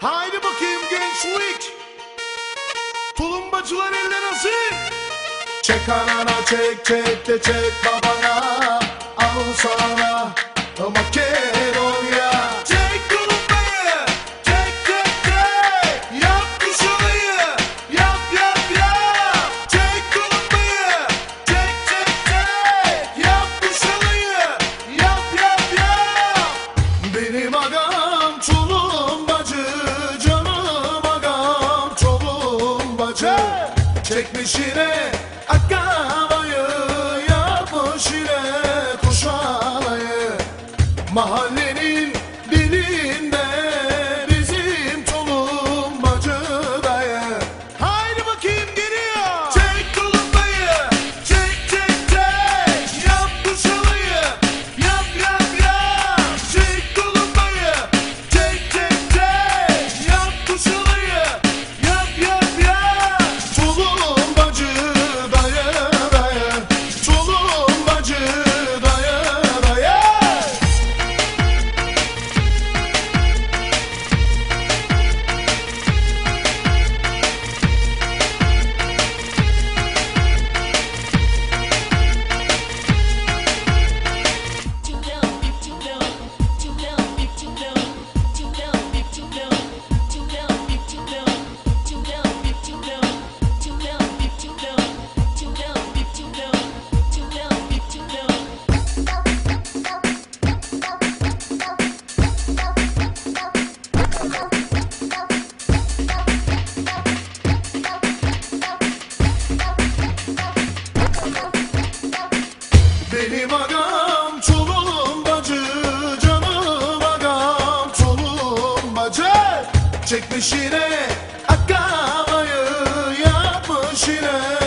Haydi bakayım gençlik. Tulumbacılar eller hazır. Çek anana çek çek de çek babana. Al sana maket. Çekmiş yine akkarayı Yapmış yine kuş alayı Mahalle Çekmiş yine. Akamayı yapmış yine.